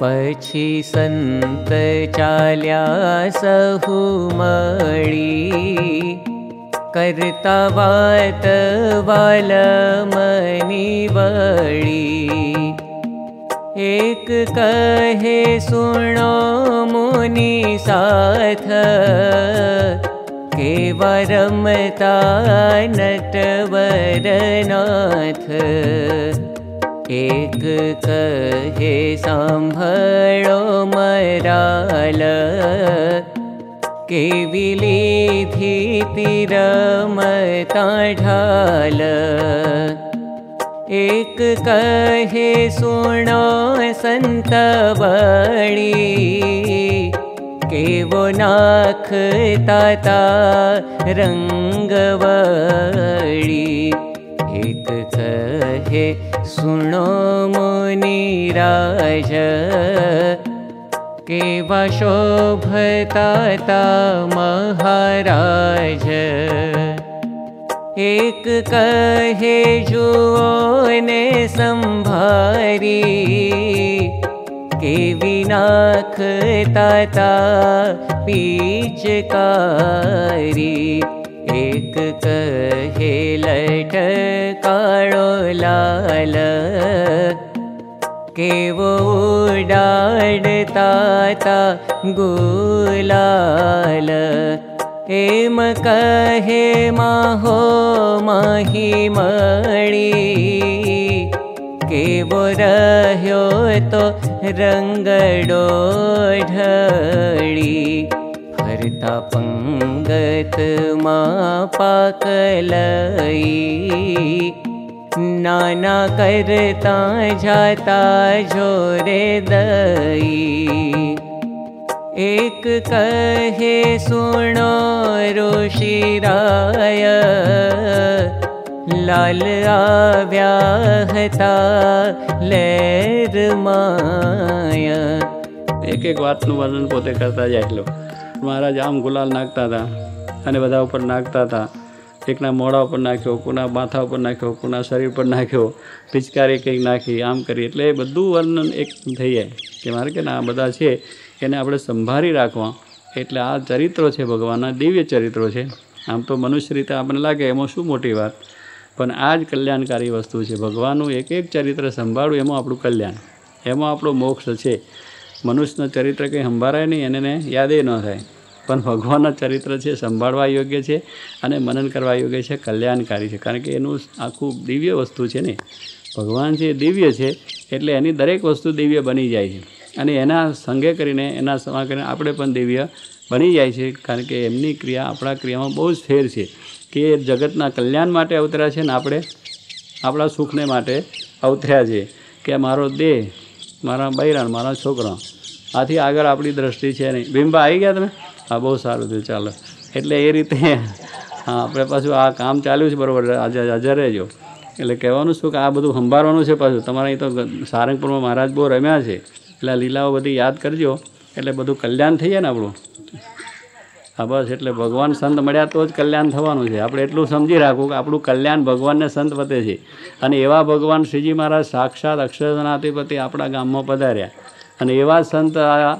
पक्षी संत चाल्या सहु करता वात वाल मनी बड़ी एक कहे सुनो मुनि के वरमता नटवरनाथ एक कहे सांभळो मराल के विलीधी तिरमता ढाल। एक कहे सुनो संत बड़ी के वो नाख ताता रंगवड़ी एक कहे सुनो मुनि राज के वशोभताता महाराज। एक कहे जुओ ने संभारी के विनाख ताता पीचकारी एक कहे लट काड़ो लाल। के वो डाड़ता ता गुलाल। एम कहे माहो माही मणि तो रंगडो ढड़ी हरता पंगत मा पाकलई नाना करता जाता जोरे दई एक कहे सुनो ऋषिराय लाल आव्या हता लेर माया એક એક વાતનું વર્ણન પોતે કરતા જાય એટલો મહારાજ આમ ગુલાલ નાખતા હતા અને બધા ઉપર નાખતા હતા એકના મોઢા ઉપર નાખ્યો કોના માથા ઉપર નાખ્યો કોના શરીર પર નાખ્યો પિચકારી કંઈક નાખી આમ કરી એટલે એ બધું વર્ણન એક થઈ જાય કે મારે કે ના આ બધા છે એને આપણે સંભાળી રાખવા એટલે આ ચરિત્રો છે ભગવાનના દિવ્ય ચરિત્રો છે આમ તો મનુષ્ય રીતે આપણને લાગે એમાં શું મોટી વાત પણ આ જ કલ્યાણકારી વસ્તુ છે ભગવાનનું એક એક ચરિત્ર સંભાળવું એમાં આપણું કલ્યાણ એમાં આપણો મોક્ષ છે મનુષ્યનું ચરિત્ર કંઈ સંભાળાય નહીં, એને યાદે ન થાય. પણ ભગવાનના ચરિત્ર છે, સંભાળવા યોગ્ય છે અને મનન કરવા યોગ્ય છે, કલ્યાણકારી છે. કારણ કે એનું આખું દિવ્ય વસ્તુ છે ને. ભગવાન છે દિવ્ય છે, એટલે એની દરેક વસ્તુ દિવ્ય બની જાય છે. અને એના સંગે કરીને, એના સમા કરીને આપણે પણ દિવ્ય બની જાય છે. કારણ કે એમની ક્રિયા, આપણા ક્રિયામાં બહુ જ ફેર છે કે જગતના કલ્યાણ માટે અવતર્યા છે ને આપણે, આપણા સુખને માટે અવતર્યા છે કે મારો દેહ મારા બૈરાણ મારા છોકરા આથી આગળ આપણી દ્રષ્ટિ છે નહીં ભીમબા આવી ગયા તમે હા બહુ સારું થયું ચાલો એટલે એ રીતે હા આપણે પાછું આ કામ ચાલ્યું છે બરાબર આજે હાજર રહેજો એટલે કહેવાનું શું કે આ બધું સંભાળવાનું છે પાછું તમારે અહીં તો સારંગપુરમાં મહારાજ બહુ રમ્યા છે એટલે આ લીલાઓ બધી યાદ કરજો એટલે બધું કલ્યાણ થઈ જાય ને આપણું હા બસ એટલે ભગવાન સંત મળ્યા તો જ કલ્યાણ થવાનું છે. આપણે એટલું સમજી રાખવું કે આપણું કલ્યાણ ભગવાનને સંત પતે છે. અને એવા ભગવાન શ્રીજી મહારાજ સાક્ષાત અક્ષરનાધિપતિ આપણા ગામમાં પધાર્યા. અને એવા સંત આ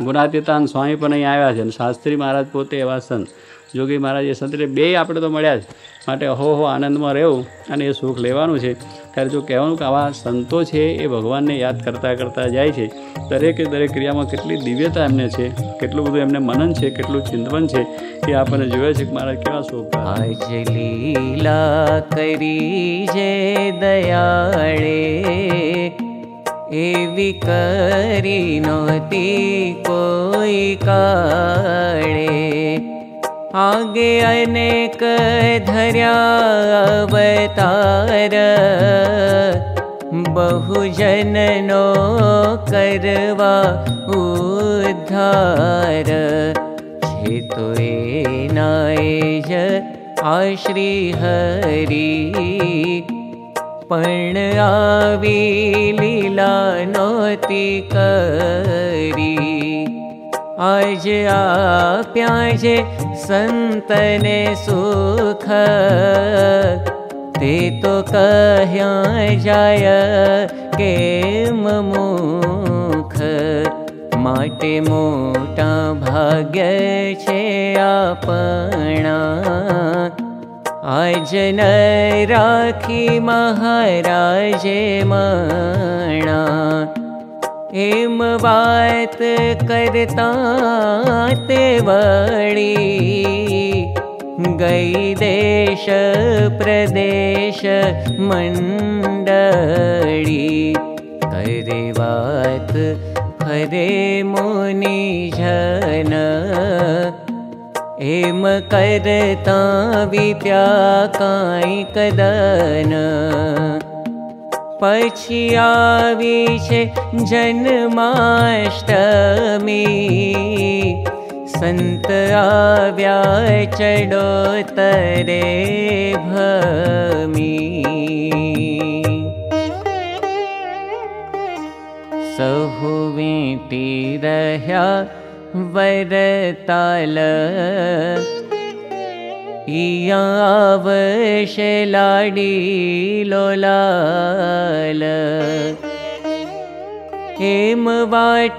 ગુણાતીતાન સ્વામી પણ અહીં આવ્યા છે અને શાસ્ત્રી મહારાજ પોતે એવા સંત. જોગી મહારાજ એ સંતરે બે આપણે તો મળ્યા જ. માટે હો આનંદમાં રહેવું અને એ સુખ લેવાનું છે. ત્યારે જો કહેવાનું કે આવા સંતો છે એ ભગવાનને યાદ કરતાં કરતાં જાય છે. દરેકે દરેક ક્રિયામાં કેટલી દિવ્યતા એમને છે, કેટલું બધું એમને મનન છે, કેટલું ચિંતન છે, એ આપણને જોયે છે કે મારા કેવા સુખ આજ લીલા કરી જે દયાળે, એવી કરી નહોતી કોઈ કાળે. आगे अनेक धर्यावतार नायज आश्री हरि पण आवी लीला नोति करी। आज आ्याय संतने सुख। ते तो कह्या जाय के मुख माटे मोटा भाग्य छे आपणा। आज न राखी महाराजे मणा। बात करता ते वड़ी गई देश प्रदेश मंडली करे बात हरे मुनि जन एम करता विद्या काई कदन पछी आवी छे जन्माष्टमी। संत आव्या चडो तरे भमी। वीटी रह्या वरताल इयावशे लाडी लोलाल हेम वाट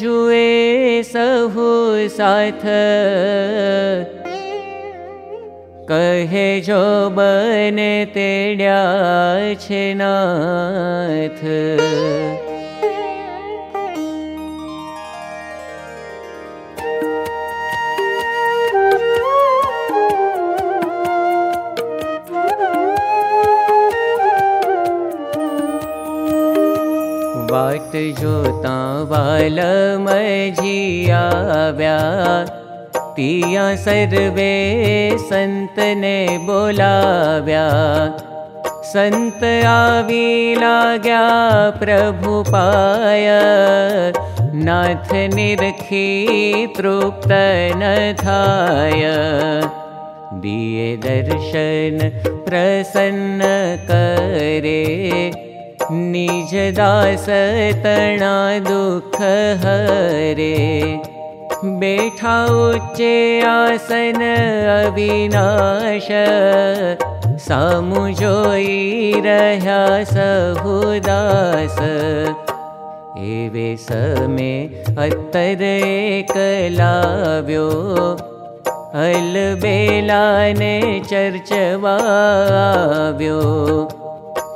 जुए सहु साथ। कहे जो बने तेड्या छे नाथ वाट जोता वाल मजिया तिया सर्वे संत ने बोलाव्या लाग्या प्रभु पाय नाथ निरखी तृप्त न थाय। दिए दर्शन प्रसन्न निज दास तणा दुख हरे। बैठा उच्चे आसन अविनाश। सामु जोई रह्या सहुदास एवे समे अत्तर एकलाव्यो अल बेलाने चर्चवाव्यो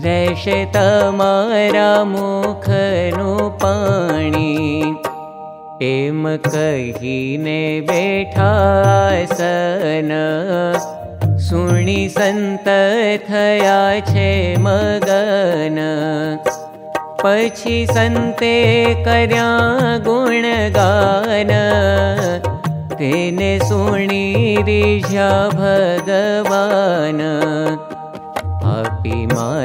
રહેશે તમારા મુખનું પાણી એમ કહીને બેઠા સન સુણી સંત થયા છે મગન પછી સંતે કર્યા ગુણગાન તેને સુણી રીઝા ભગવાન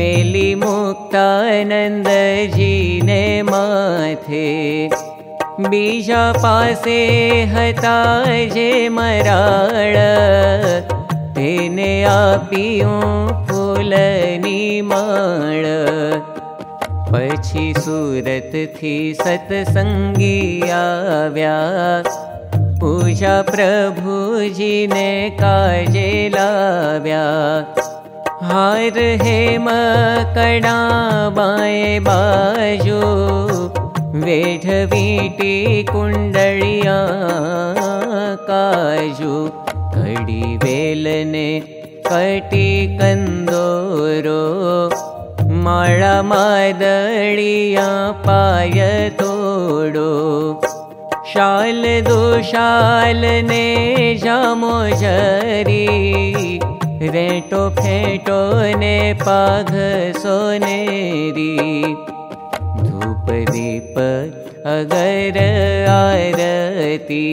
मेली मुक्तानंद जी ने माथे बीजा पासे हता जे मराळ तेने आपियूं फूलनी माळ પછી સુરતથી સત્સંગી આવ્યા પૂજા પ્રભુજીને કાજે લાવ્યા हार हेम कड़ा बाए बाजू वेठ वीटी कुंडलिया काजू। कड़ी वेलने कटी कंदोरो माळा मादळिया पाय तोडो। शाल ने जरी रेटो फेटो ने पाघ सोनेरी धूप दीप अगर आरती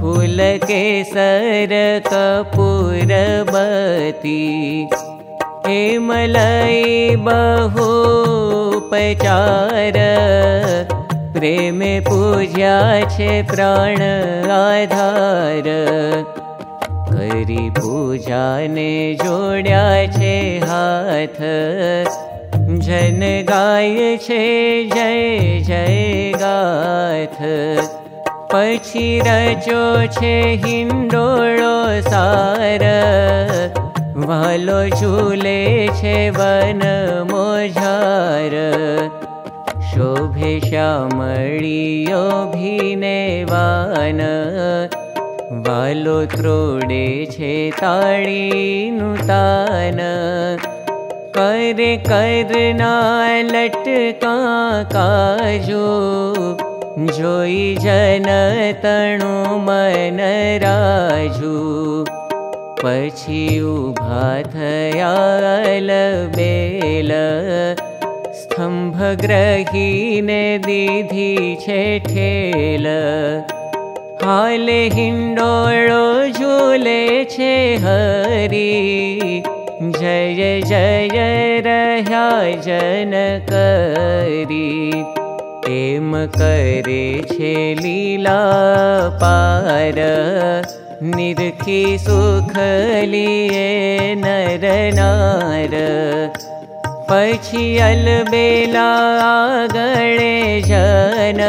फूल के सर कपूरबती हे मलई बहु पचार प्रेम पूज्या छे प्राण आधार करी पूजा ने जोड्या छे हाथ। जन गाय छे जय जय गाथ। पछी रचो छे हिंडोळो सार। वालो झूले छे वन मोझार। शोभे श्यामळियो भीने वान वालो त्रोडे छे ताळी नुतान करे करना लटका काजू जोई जन तणु मन राजू पछी उभा थयाल बेल स्तंभ ग्रहीने दीधी छे ठेल हाले हिंडोळो झूले हरी जय जय रह्या जन करी एम करे छे लीला पार निरखी सुख लिए नर नार पछी अलबेला गणे जन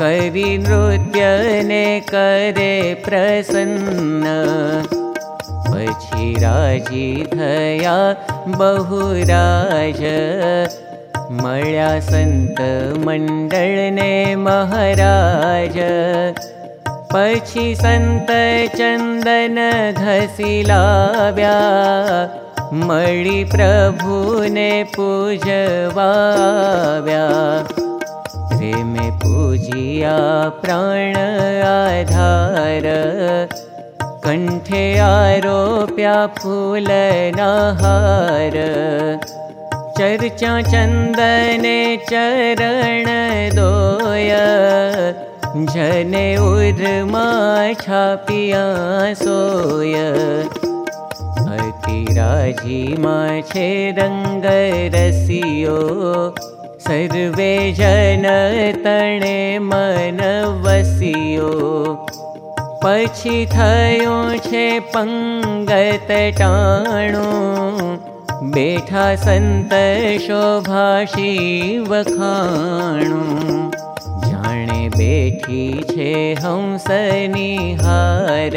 करी नृत्य ने करे प्रसन्न। पछी राजी थया बहुराज मळ्या संत मंडळ ने महाराज। पछी संत चंदन घसी लाव्या मळी प्रभुने पूजवाव्या प्रेमे पूजिया प्राण आधार। कंठे आरोप्या नहार। चर्चा चंदने चरण छापिया सोय। अति राजी छे रंग रसियो सर्वे जन तणे मन वसियो। पछी थयो छे पंगत टाणो। बेठा संत शोभाषी वखाणो जाने बेठी हंसनी हार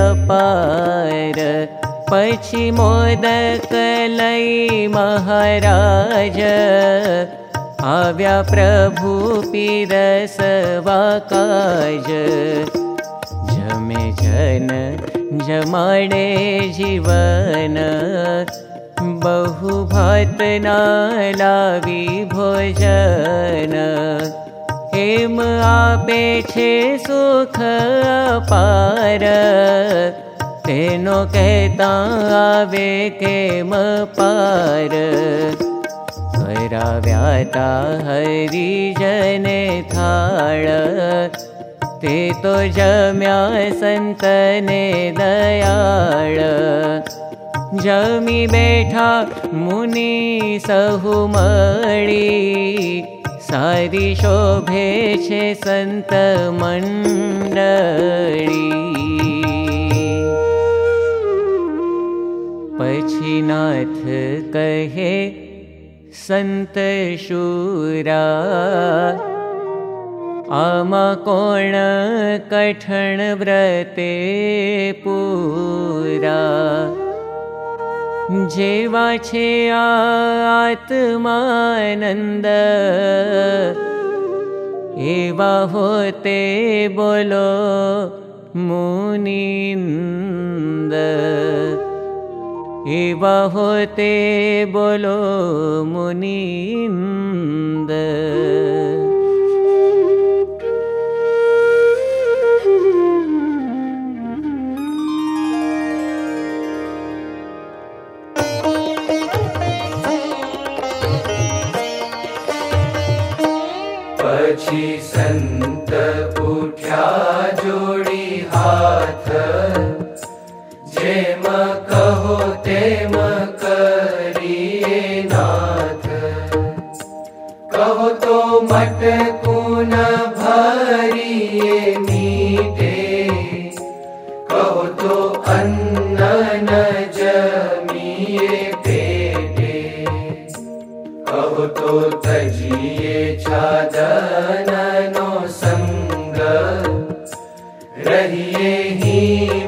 अपार पछी मोदक लई महाराज आव्या प्रभु काज जमे जन जमाडे जीवन बहु भात ना लावी भोजन हेम आपे छे सुख पार तेनो कहता आवे केम पार कराव्याता हरि जने थाळ। ते तो जम्या संतने दयाळ। जमी बेठा मुनी सहु मळी। सारी शोभे छे संत ना कहे संत शूरा आमा कोण कठण व्रते पूरा। जेवा छे आत्मानन्द एवा होते बोलो मुनिन्द बोल मुनि सङ्गे गी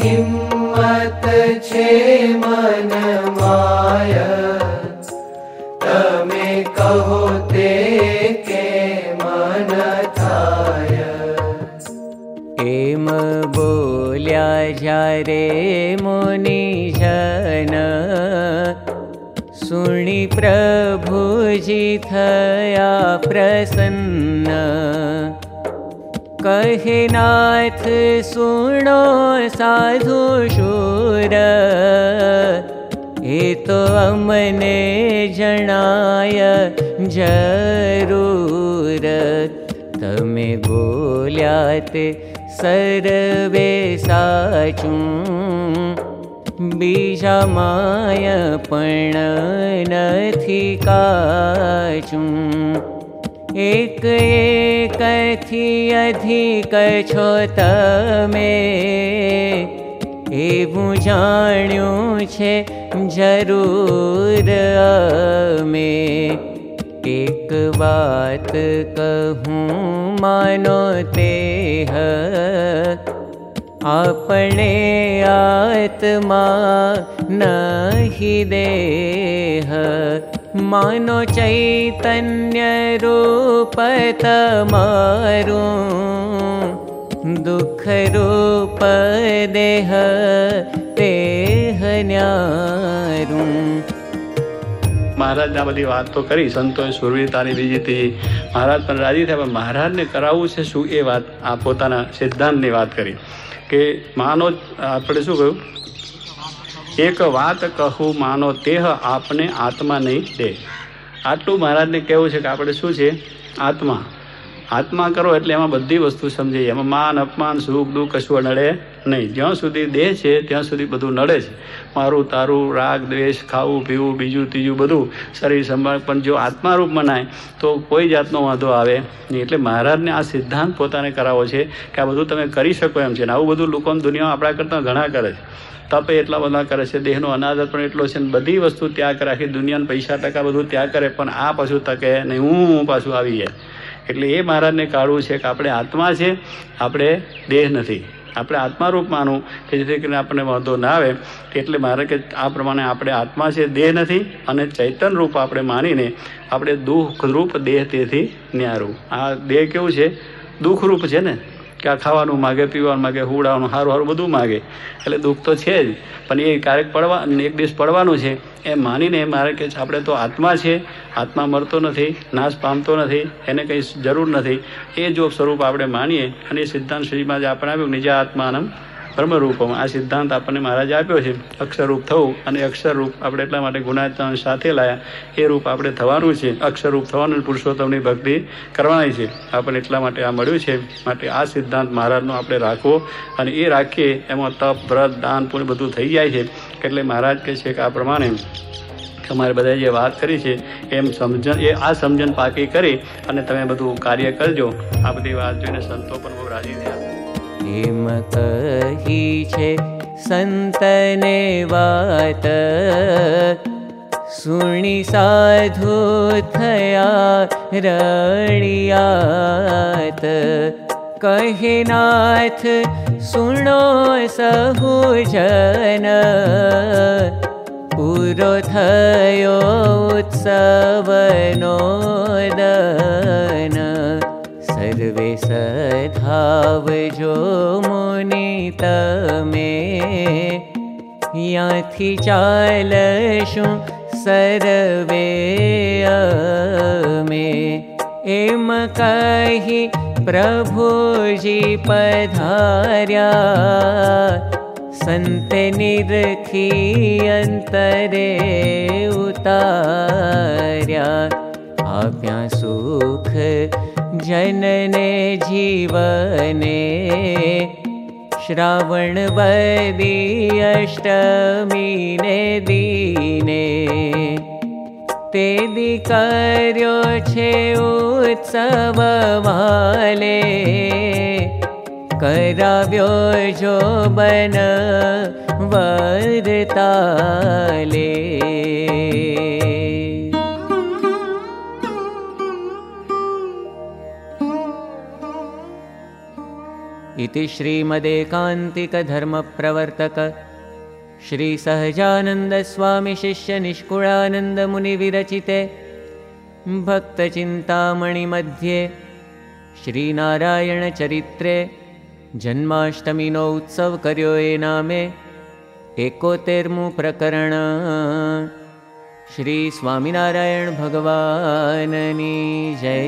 हिम्मत छे मन माया। के मन एम बोल्या जारे मुनि जन। सुणि प्रभुजि थया प्रसन्न। कहनाथ सुणो साधु शूर। ए तो अमने जनाय जरूर। तमे बोल्यात सरवेसाचु बीजामायपण પણ નથી કાચું એક એકથી અધિક છો તમે એવું જાણ્યું છે જરૂર અમે એક વાત કહું માનો તે આપણે આત્મા નહીં દેહ માનો ચૈતન્ય રૂપ તમારું દુઃખ રૂપ દેહ તેહ ન્યારું મહારાજ આ બધી વાત તો કરી સંતોએ સુરવીરતાની બીજીથી મહારાજ પણ રાજી થયા પણ મહારાજને કરાવવું છે શું એ વાત આ પોતાના સિદ્ધાંતની વાત કરી કે માનો આપણે શું કહ્યું એક વાત કહું, માનો તેહ આપને આત્મા નહીં દે. આટલું મહારાજને કહેવું છે કે આપણે શું છે? આત્મા. આત્મા કરો એટલે એમાં બધી વસ્તુ સમજી એમાં માન, અપમાન, સુખ, દુઃખ કશું નડે નહીં. જ્યાં સુધી દેહ છે, ત્યાં સુધી બધું નડે છે. મારું, તારું, રાગ, દ્વેષ, ખાવું, પીવું, બીજું, ત્રીજું બધું શરીર સંભાળ. પણ જો આત્મારૂપ મનાય, તો કોઈ જાતનો વાંધો આવે નહીં. એટલે મહારાજને આ સિદ્ધાંત પોતાને કરાવો છે કે આ બધું તમે કરી શકો એમ છે. ને આવું બધું લોકો દુનિયામાં આપણા કરતાં ઘણા કરે છે. તપે એટલા બધા કરે છે, દેહનો અનાદર પણ એટલો છે ને બધી વસ્તુ ત્યાગ રાખી, દુનિયાને પૈસા, ટકા બધું ત્યાગ કરે, પણ આ પાછું તકે નહીં હું પાછું આવી જાય. એટલે એ મહારાજને કાઢવું છે કે આપણે આત્મા છે, આપણે દેહ નથી. આપણે આત્મારૂપ માનવું કે જેથી કરીને આપણને વાંધો ના આવે. એટલે મારે કે આ પ્રમાણે આપણે આત્મા છે, દેહ નથી અને ચૈતન રૂપ આપણે માનીને આપણે દુઃખરૂપ દેહ તેથી ન્યારું. આ દેહ કેવું છે? દુઃખરૂપ છે ને? કે આ ખાવાનું માગે, પીવાનું માગે હુડાવાનું સારું સારું બધું માગે. એટલે દુઃખ તો છે જ. પણ એ ક્યારેક પડવા, એક દિવસ પડવાનું છે. એ માનીને મારે કે આપણે તો આત્મા છે. આત્મા મરતો નથી, નાશ પામતો નથી, એને કંઈ જરૂર નથી. એ જો સ્વરૂપ આપણે માનીએ અને એ સિદ્ધાંત શ્રીમાં જે આપણે આવ્યું નિજા આત્માનમ બ્રહ્મરૂપમાં આ સિદ્ધાંત આપણને મહારાજે આપ્યો છે. અક્ષરરૂપ થવું અને અક્ષરરૂપ આપણે એટલા માટે ગુણાચરણ સાથે લાયા. એ રૂપ આપણે થવાનું છે. અક્ષરરૂપ થવાનું પુરુષોત્તમની ભક્તિ કરવાની છે. આપણને એટલા માટે આ મળ્યું છે. માટે આ સિદ્ધાંત મહારાજનો આપણે રાખવો અને એ રાખીએ એમાં તપ, વ્રત, દાન પૂર્ણ બધું થઈ જાય છે. એટલે મહારાજ કહે છે કે આ પ્રમાણે તમારે બધાએ જે વાત કરી છે, એમ સમજણ, એ આ સમજણ પાકી કરી અને તમે બધું કાર્ય કરજો. આ બધી વાત જોઈને સંતો પણ બહુ રાજી થયા. हेम कही छे संतने वात सुणी साधु थया रणियात कहे नाथ सुनो सहु जन। पूरो थयो उत्सवनो सर्वे सधावजो मुनि तमे। प्रभुजी पधार्या। संत निरखी अंतरे उतार्या। आप्या सुख जनने जीवने श्रावण बदी अष्टमी ने दीने। ते दिकार्यो छे उत्सव वाले कराव्यो जो बन वरताले इति श्रीमदेकान्तिकधर्मप्रवर्तक। श्रीसहजानन्दस्वामिशिष्यनिष्कुळानन्दमुनिविरचिते भक्तचिन्तामणिमध्ये श्रीनारायणचरित्रे जन्माष्टमीनो उत्सव कर्यो ए नामे एकोतेर्मु प्रकरण श्री स्वामिनारायण भगवाननी जय